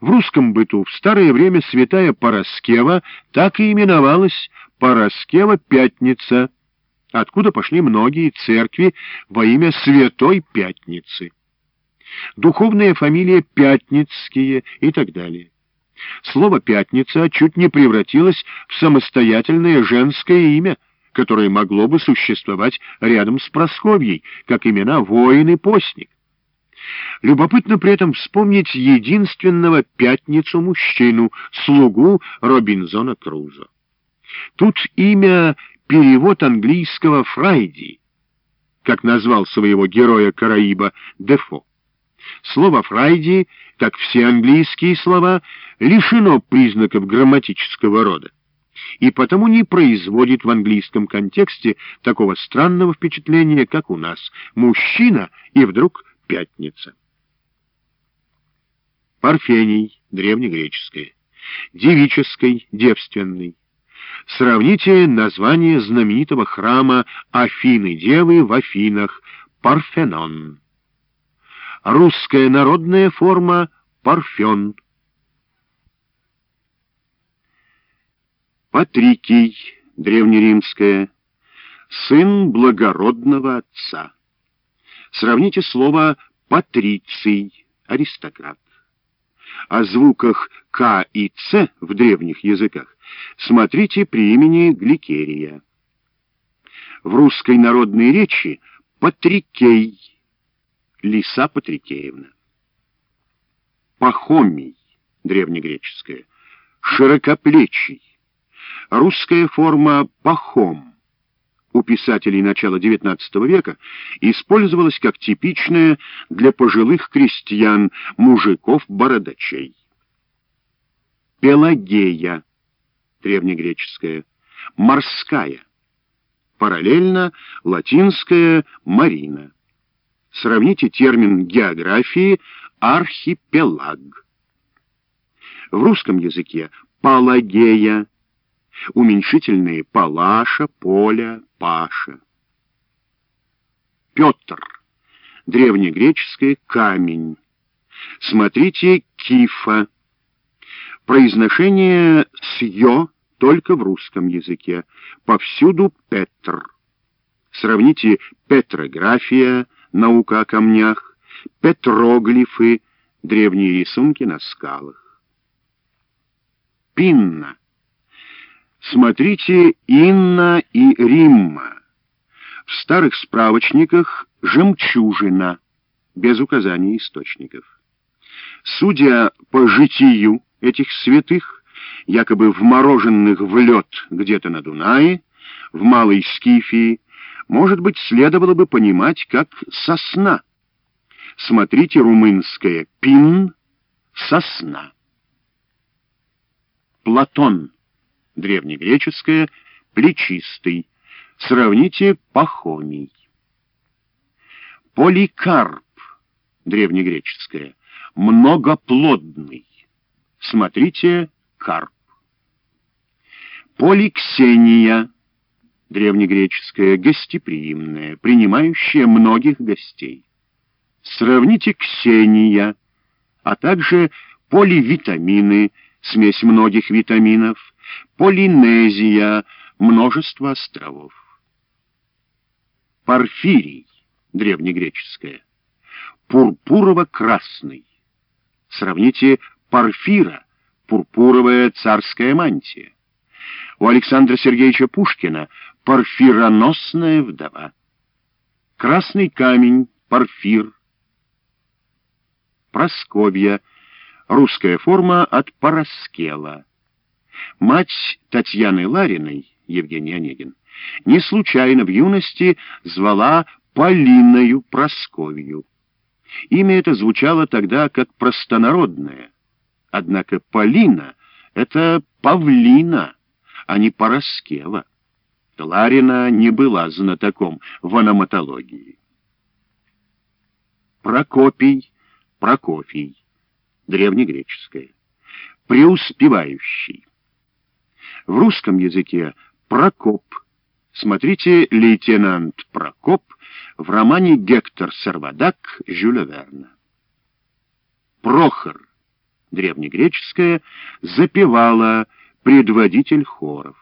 В русском быту в старое время святая Пороскева так и именовалась Пороскева-Пятница, откуда пошли многие церкви во имя Святой Пятницы. Духовная фамилия Пятницкие и так далее. Слово «пятница» чуть не превратилось в самостоятельное женское имя, которое могло бы существовать рядом с Просковьей, как имена воин и постник. Любопытно при этом вспомнить единственного пятницу-мужчину, слугу Робинзона Крузо. Тут имя перевод английского «Фрайди», как назвал своего героя Караиба Дефо. Слово «фрайди», как все английские слова, лишено признаков грамматического рода и потому не производит в английском контексте такого странного впечатления, как у нас «мужчина» и вдруг «пятница». Парфений, древнегреческое, девической, девственный. Сравните название знаменитого храма Афины-Девы в Афинах, Парфенон. Русская народная форма Парфен. Патрикий, древнеримское, сын благородного отца. Сравните слово «патриций», аристократ. О звуках «к» и «ц» в древних языках смотрите при имени Гликерия. В русской народной речи «патрикей», Лиса Патрикеевна. Пахомий, древнегреческое, широкоплечий. Русская форма «пахом» у писателей начала XIX века использовалась как типичная для пожилых крестьян, мужиков-бородачей. Пелагея, древнегреческая, морская. Параллельно латинская «марина». Сравните термин географии «архипелаг». В русском языке «палагея», уменьшительные «палаша», «поля», «паша». Петр, древнегреческое «камень». Смотрите «кифа». Произношение «сьё» только в русском языке. Повсюду «петр». Сравните «петрография», наука о камнях, петроглифы, древние рисунки на скалах. Пинна. Смотрите Инна и Римма. В старых справочниках жемчужина, без указания источников. Судя по житию этих святых, якобы вмороженных в лед где-то на Дунае, в Малой Скифии, может быть, следовало бы понимать как сосна. Смотрите румынское «пин» — сосна. Платон, древнегреческое «плечистый». Сравните «пахомий». Поликарп, древнегреческое, многоплодный. Смотрите «карп». Поликсения, древнегреческое «гостеприимное», принимающее многих гостей. Сравните «ксения», а также поливитамины, смесь многих витаминов, полинезия, множество островов. Порфирий, древнегреческое, пурпурово-красный. Сравните порфира, пурпуровая царская мантия. У Александра Сергеевича Пушкина Порфироносная вдова. Красный камень, порфир. Просковья. Русская форма от Пороскела. Мать Татьяны Лариной, Евгений Онегин, не случайно в юности звала Полиною Просковью. Имя это звучало тогда как простонародное. Однако Полина — это павлина, а не Пороскева. Ларина не была знатоком в аноматологии. Прокопий, Прокофий, древнегреческое, преуспевающий. В русском языке Прокоп. Смотрите «Лейтенант Прокоп» в романе «Гектор Сервадак» Жюля Верна. Прохор, древнегреческое, запевала предводитель хоров.